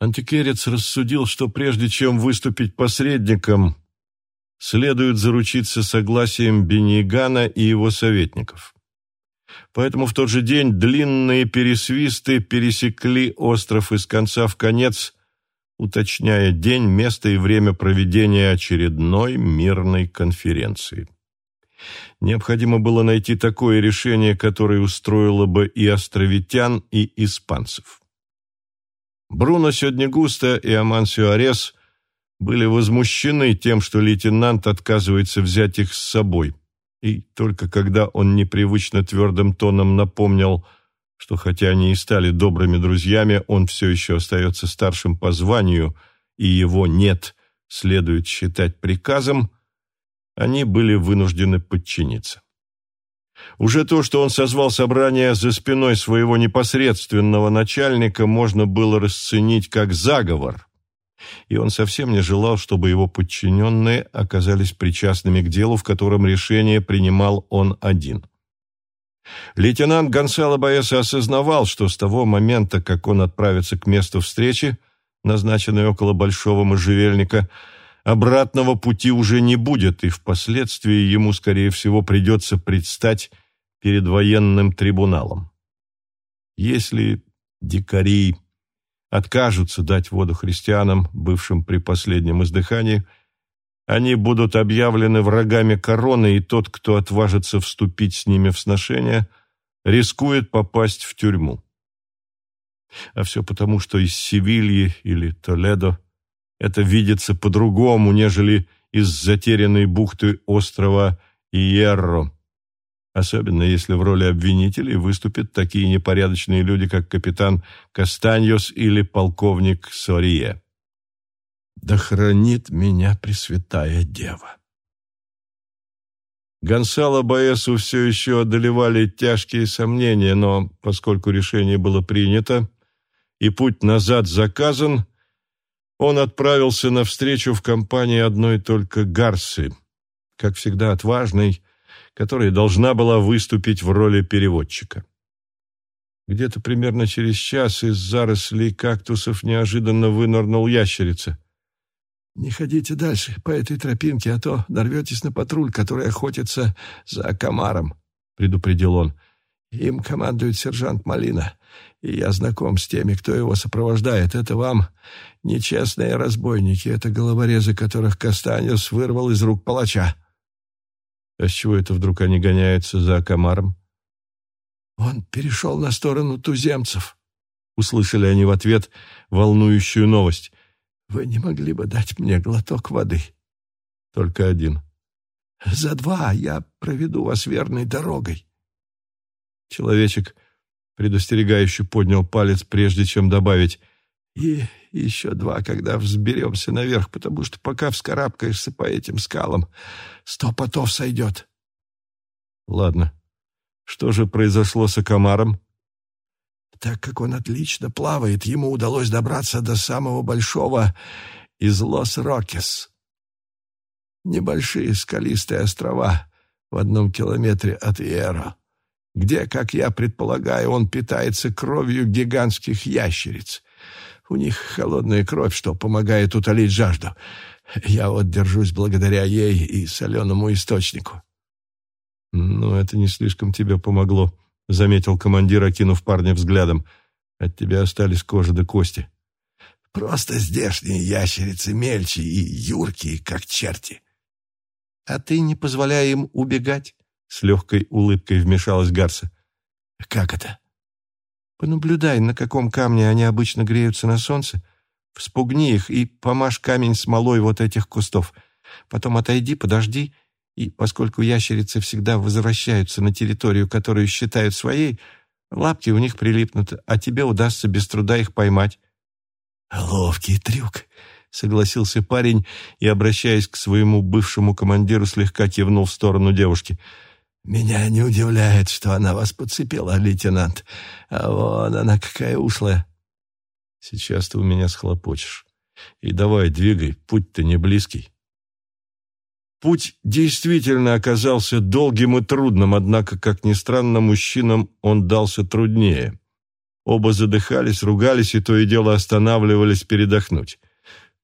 Антикерец рассудил, что прежде чем выступить посредником, следует заручиться согласием Бенигана и его советников. Поэтому в тот же день длинные пересвисты пересекли остров из конца в конец, уточняя день, место и время проведения очередной мирной конференции. Необходимо было найти такое решение, которое устроило бы и островитян, и испанцев. Бруно Сёднегуста и Амансио Арес были возмущены тем, что лейтенант отказывается взять их с собой. И только когда он непривычно твердым тоном напомнил, что хотя они и стали добрыми друзьями, он все еще остается старшим по званию, и его «нет» следует считать приказом, они были вынуждены подчиниться. Уже то, что он созвал собрание за спиной своего непосредственного начальника, можно было расценить как заговор, и он совсем не желал, чтобы его подчиненные оказались причастными к делу, в котором решение принимал он один. Лейтенант Гонсало Баэса осознавал, что с того момента, как он отправится к месту встречи, назначенной около Большого Можжевельника, Обратного пути уже не будет, и впоследствии ему, скорее всего, придется предстать перед военным трибуналом. Если дикари откажутся дать воду христианам, бывшим при последнем издыхании, они будут объявлены врагами короны, и тот, кто отважится вступить с ними в сношение, рискует попасть в тюрьму. А все потому, что из Севильи или Толедо это видится по-другому, нежели из затерянной бухты острова Иерро. Особенно если в роли обвинителей выступят такие непорядочные люди, как капитан Кастаньос или полковник Сорие. «Да хранит меня Пресвятая Дева!» Гонсало Баэсу все еще одолевали тяжкие сомнения, но поскольку решение было принято и путь назад заказан, он отправился навстречу в компании одной только Гарсы, как всегда отважной, которая должна была выступить в роли переводчика. Где-то примерно через час из зарослей кактусов неожиданно вынырнул ящерица. «Не ходите дальше по этой тропинке, а то нарветесь на патруль, который охотится за комаром», — предупредил он. «Им командует сержант Малина и я знаком с теми, кто его сопровождает. Это вам нечестные разбойники, это головорезы, которых Кастаньос вырвал из рук палача. А с чего это вдруг они гоняются за комаром? Он перешел на сторону туземцев. Услышали они в ответ волнующую новость. Вы не могли бы дать мне глоток воды? Только один. За два я проведу вас верной дорогой. Человечек предостерегающе поднял палец, прежде чем добавить «И еще два, когда взберемся наверх, потому что пока вскарабкаешься по этим скалам, сто потов сойдет». «Ладно. Что же произошло с Акамаром?» «Так как он отлично плавает, ему удалось добраться до самого большого из Лос-Рокес. Небольшие скалистые острова в одном километре от Иеро где, как я предполагаю, он питается кровью гигантских ящериц. У них холодная кровь, что помогает утолить жажду. Я вот держусь благодаря ей и соленому источнику. «Ну, это не слишком тебе помогло», — заметил командир, окинув парня взглядом. «От тебя остались кожа до кости». «Просто здешние ящерицы мельче и юркие, как черти». «А ты не позволяй им убегать?» С легкой улыбкой вмешалась Гарса. «Как это?» «Понаблюдай, на каком камне они обычно греются на солнце. Вспугни их и помажь камень смолой вот этих кустов. Потом отойди, подожди, и поскольку ящерицы всегда возвращаются на территорию, которую считают своей, лапки у них прилипнут, а тебе удастся без труда их поймать». «Ловкий трюк», — согласился парень и, обращаясь к своему бывшему командиру, слегка кивнул в сторону девушки — «Меня не удивляет, что она вас подцепила, лейтенант. А вон она какая ушлая». «Сейчас ты у меня схлопочешь. И давай, двигай, путь-то не близкий». Путь действительно оказался долгим и трудным, однако, как ни странно, мужчинам он дался труднее. Оба задыхались, ругались и то и дело останавливались передохнуть.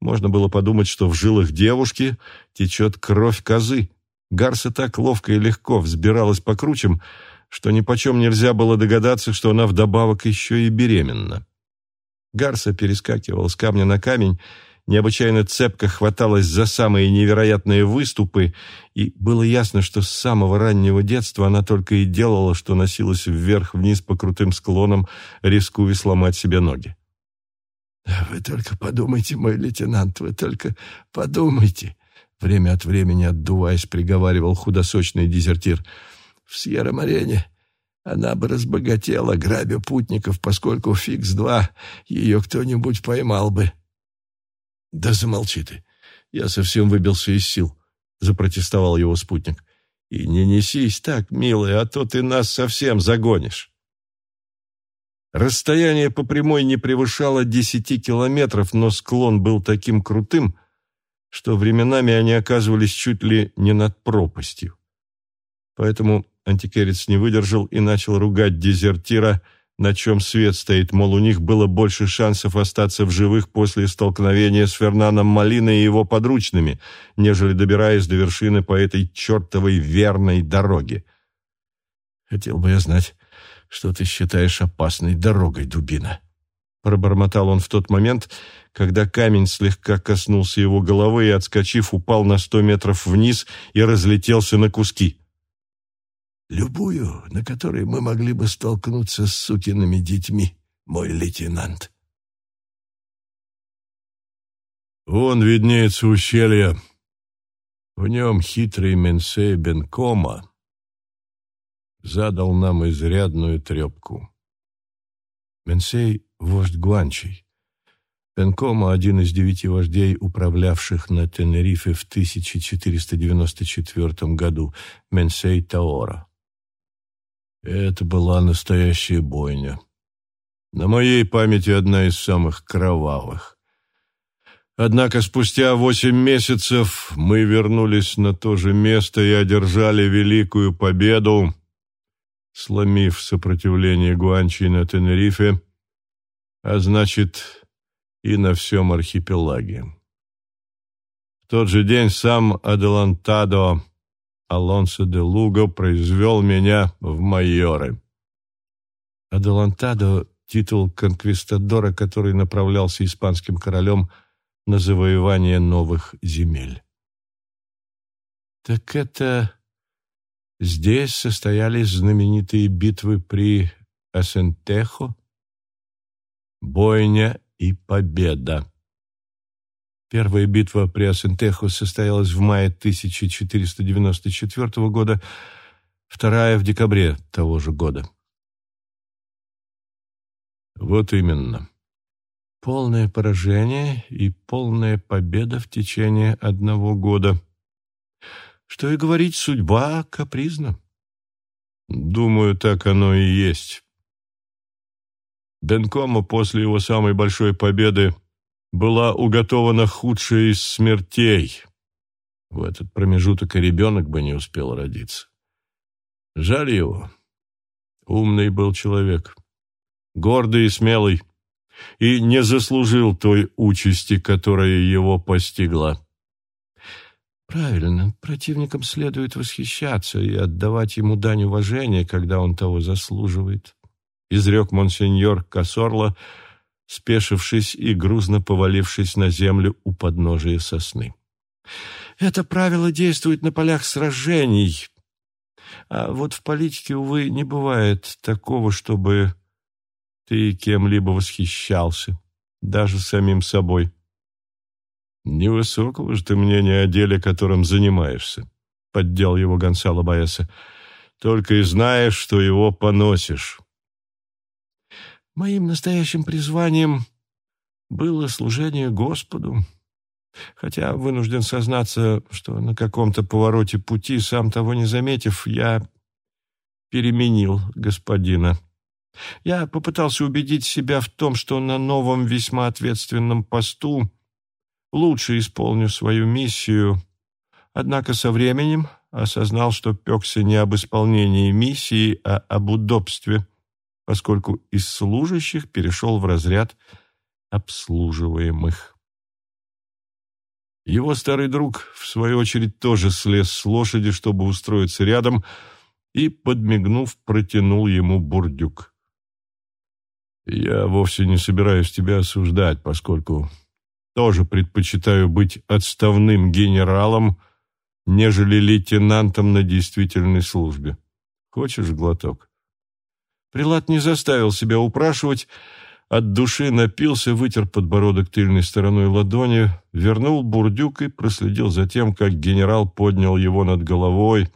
Можно было подумать, что в жилах девушки течет кровь козы. Гарса так ловко и легко взбиралась по кручам, что нипочем нельзя было догадаться, что она вдобавок еще и беременна. Гарса перескакивал с камня на камень, необычайно цепко хваталась за самые невероятные выступы, и было ясно, что с самого раннего детства она только и делала, что носилась вверх-вниз по крутым склонам, рискуя сломать себе ноги. «Вы только подумайте, мой лейтенант, вы только подумайте!» Время от времени, отдуваясь, приговаривал худосочный дезертир. «В Сьерра-Морене она бы разбогатела, грабя путников, поскольку Фикс-2 ее кто-нибудь поймал бы». «Да замолчи ты! Я совсем выбился из сил», — запротестовал его спутник. «И не несись так, милый, а то ты нас совсем загонишь». Расстояние по прямой не превышало десяти километров, но склон был таким крутым, что временами они оказывались чуть ли не над пропастью. Поэтому антикерец не выдержал и начал ругать дезертира, на чем свет стоит, мол, у них было больше шансов остаться в живых после столкновения с Фернаном Малиной и его подручными, нежели добираясь до вершины по этой чертовой верной дороге. Хотел бы я знать, что ты считаешь опасной дорогой, дубина. Пробормотал он в тот момент, когда камень слегка коснулся его головы и, отскочив, упал на сто метров вниз и разлетелся на куски. «Любую, на которой мы могли бы столкнуться с сукиными детьми, мой лейтенант». «Вон виднеется ущелье. В нем хитрый Менсей Бенкома задал нам изрядную трепку. Менсей — вождь Гуанчей. Пенкома — один из девяти вождей, управлявших на Тенерифе в 1494 году, Менсей Таора. Это была настоящая бойня. На моей памяти одна из самых кровавых. Однако спустя восемь месяцев мы вернулись на то же место и одержали великую победу, сломив сопротивление Гуанчи на Тенерифе, а значит и на всем архипелаге. В тот же день сам Аделантадо Алонсо де Луго произвел меня в майоры. Аделантадо — титул конквистадора, который направлялся испанским королем на завоевание новых земель. «Так это Здесь состоялись знаменитые битвы при Асентехо, бойня и победа. Первая битва при Асентехо состоялась в мае 1494 года, вторая в декабре того же года. Вот именно. Полное поражение и полная победа в течение одного года – что и говорить, судьба капризна. Думаю, так оно и есть. Бенкома после его самой большой победы была уготована худшая из смертей. В этот промежуток и ребенок бы не успел родиться. Жаль его. Умный был человек, гордый и смелый, и не заслужил той участи, которая его постигла. Правильно, противникам следует восхищаться и отдавать ему дань уважения, когда он того заслуживает. Изрек монсеньор Кассорло, спешившись и грузно повалившись на землю у подножия сосны. Это правило действует на полях сражений, а вот в политике, увы, не бывает такого, чтобы ты кем-либо восхищался, даже самим собой. «Невысокого же ты мнения о деле, которым занимаешься», — поддел его Гонсало Баэса. «Только и знаешь, что его поносишь». «Моим настоящим призванием было служение Господу, хотя вынужден сознаться, что на каком-то повороте пути, сам того не заметив, я переменил господина». Я попытался убедить себя в том, что на новом весьма ответственном посту лучше исполню свою миссию, однако со временем осознал, что пекся не об исполнении миссии, а об удобстве. Поскольку из служащих перешел в разряд обслуживаемых. Его старый друг, в свою очередь, тоже слез с лошади, чтобы устроиться рядом, и, подмигнув, протянул ему бурдюк. «Я вовсе не собираюсь тебя осуждать, поскольку тоже предпочитаю быть отставным генералом, нежели лейтенантом на действительной службе. Хочешь глоток?» Прилад не заставил себя упрашивать, от души напился, вытер подбородок тыльной стороной ладони, вернул бурдюк и проследил за тем, как генерал поднял его над головой,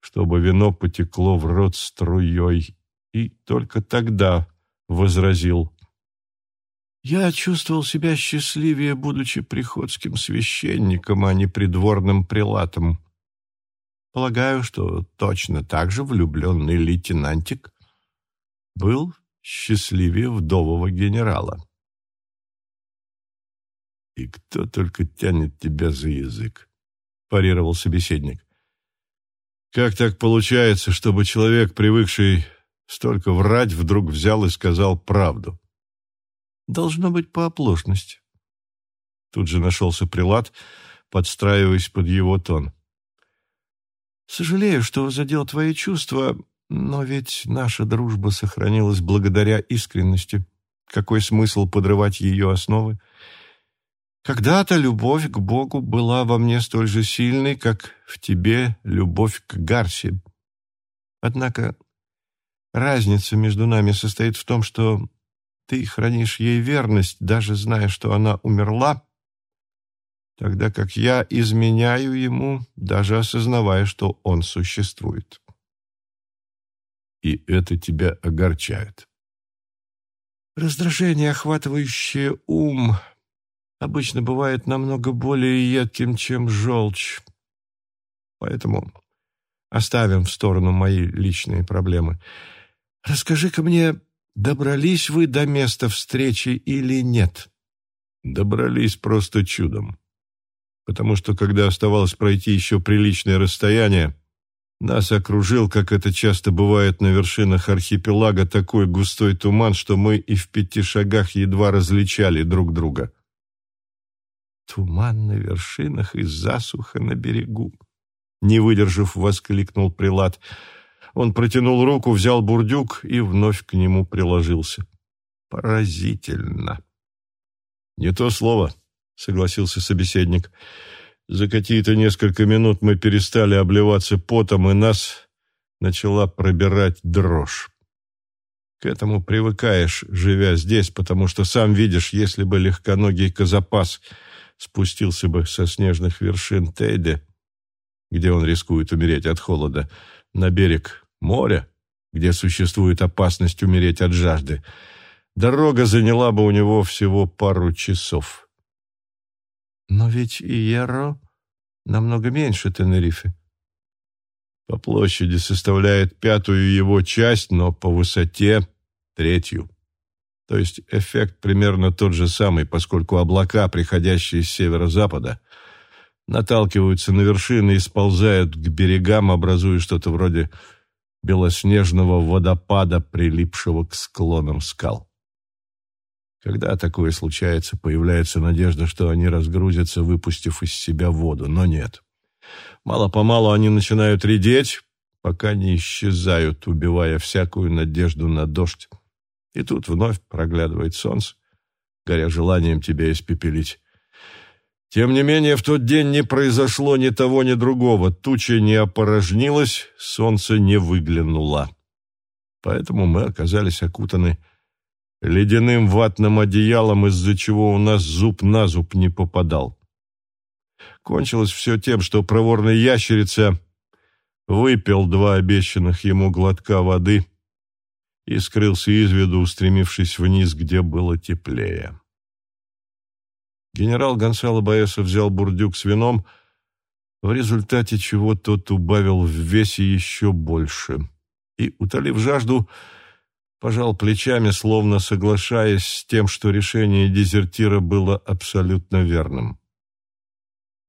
чтобы вино потекло в рот струей, и только тогда возразил. «Я чувствовал себя счастливее, будучи приходским священником, а не придворным прилатом. Полагаю, что точно так же влюбленный лейтенантик был счастливее вдового генерала. «И кто только тянет тебя за язык?» – парировал собеседник. «Как так получается, чтобы человек, привыкший столько врать, вдруг взял и сказал правду?» «Должно быть по оплошности». Тут же нашелся прилад, подстраиваясь под его тон. «Сожалею, что задел твои чувства, но ведь наша дружба сохранилась благодаря искренности. Какой смысл подрывать ее основы? Когда-то любовь к Богу была во мне столь же сильной, как в тебе любовь к Гарсе. Однако разница между нами состоит в том, что ты хранишь ей верность, даже зная, что она умерла, тогда как я изменяю ему, даже осознавая, что он существует и это тебя огорчает. Раздражение, охватывающее ум, обычно бывает намного более едким, чем желчь. Поэтому оставим в сторону мои личные проблемы. Расскажи-ка мне, добрались вы до места встречи или нет? Добрались просто чудом. Потому что, когда оставалось пройти еще приличное расстояние, нас окружил, как это часто бывает на вершинах архипелага, такой густой туман, что мы и в пяти шагах едва различали друг друга. «Туман на вершинах и засуха на берегу», — не выдержав, воскликнул Прилад. Он протянул руку, взял бурдюк и вновь к нему приложился. «Поразительно!» «Не то слово», — согласился собеседник. «Поразительно!» За какие-то несколько минут мы перестали обливаться потом, и нас начала пробирать дрожь. К этому привыкаешь, живя здесь, потому что сам видишь, если бы легконогий Казапас спустился бы со снежных вершин Тейде, где он рискует умереть от холода, на берег моря, где существует опасность умереть от жажды, дорога заняла бы у него всего пару часов. Но ведь Иеро намного меньше Тенерифе. По площади составляет пятую его часть, но по высоте — третью. То есть эффект примерно тот же самый, поскольку облака, приходящие с северо-запада, наталкиваются на вершины и сползают к берегам, образуя что-то вроде белоснежного водопада, прилипшего к склонам скал. Когда такое случается, появляется надежда, что они разгрузятся, выпустив из себя воду, но нет. Мало-помалу они начинают редеть, пока не исчезают, убивая всякую надежду на дождь. И тут вновь проглядывает солнце, горя желанием тебя испепелить. Тем не менее, в тот день не произошло ни того, ни другого. Туча не опорожнилась, солнце не выглянуло. Поэтому мы оказались окутаны ледяным ватным одеялом, из-за чего у нас зуб на зуб не попадал. Кончилось все тем, что проворный ящерица выпил два обещанных ему глотка воды и скрылся из виду, устремившись вниз, где было теплее. Генерал Гонсало Баэса взял бурдюк с вином, в результате чего тот убавил в весе еще больше и, утолив жажду, пожал плечами, словно соглашаясь с тем, что решение дезертира было абсолютно верным.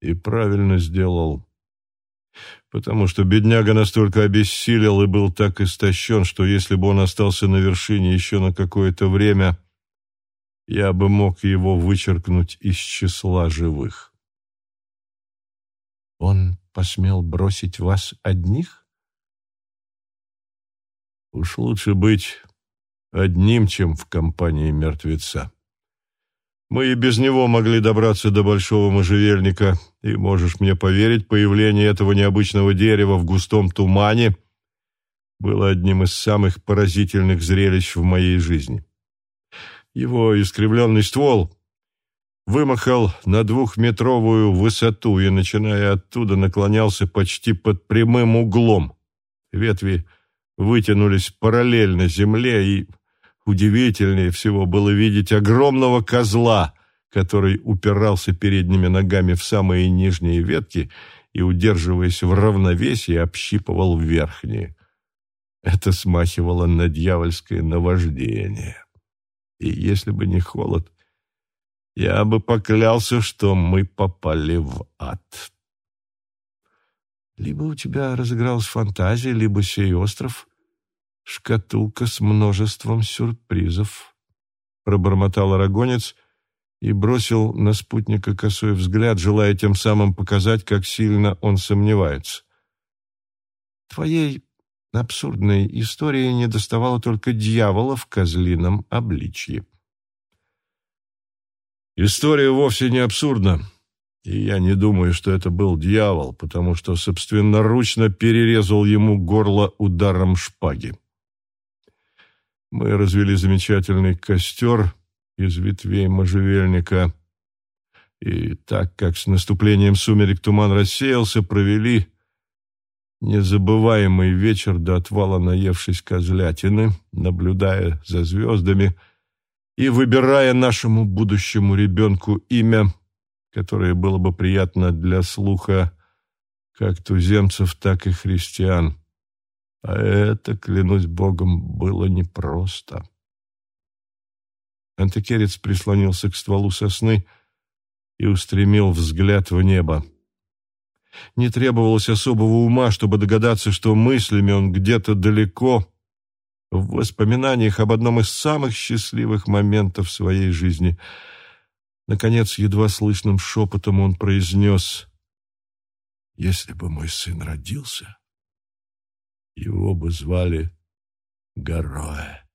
И правильно сделал. потому что бедняга настолько обессилел и был так истощен, что если бы он остался на вершине еще на какое-то время, я бы мог его вычеркнуть из числа живых. Он посмел бросить вас одних? Уж лучше быть одним, чем в компании мертвеца. Мы и без него могли добраться до большого можжевельника, и, можешь мне поверить, появление этого необычного дерева в густом тумане было одним из самых поразительных зрелищ в моей жизни. Его искривленный ствол вымахал на двухметровую высоту и, начиная оттуда, наклонялся почти под прямым углом. Ветви вытянулись параллельно земле, и удивительнее всего было видеть огромного козла, который упирался передними ногами в самые нижние ветки и, удерживаясь в равновесии, общипывал верхние. Это смахивало на дьявольское наваждение. И если бы не холод, я бы поклялся, что мы попали в ад. Либо у тебя разыгралась фантазия, либо сей остров — шкатулка с множеством сюрпризов, — пробормотал Арагонец и бросил на спутника косой взгляд, желая тем самым показать, как сильно он сомневается. Твоей абсурдной истории не доставало только дьявола в козлином обличье. История вовсе не абсурдна, и я не думаю, что это был дьявол, потому что собственноручно перерезал ему горло ударом шпаги. Мы развели замечательный костер из ветвей можжевельника, и так как с наступлением сумерек туман рассеялся, провели незабываемый вечер до отвала наевшись козлятины, наблюдая за звездами и выбирая нашему будущему ребенку имя, которое было бы приятно для слуха как туземцев, так и христиан. А это, клянусь Богом, было непросто. Антикерец прислонился к стволу сосны и устремил взгляд в небо. Не требовалось особого ума, чтобы догадаться, что мыслями он где-то далеко, в воспоминаниях об одном из самых счастливых моментов своей жизни. Наконец, едва слышным шепотом он произнес «Если бы мой сын родился, его бы звали Гороя».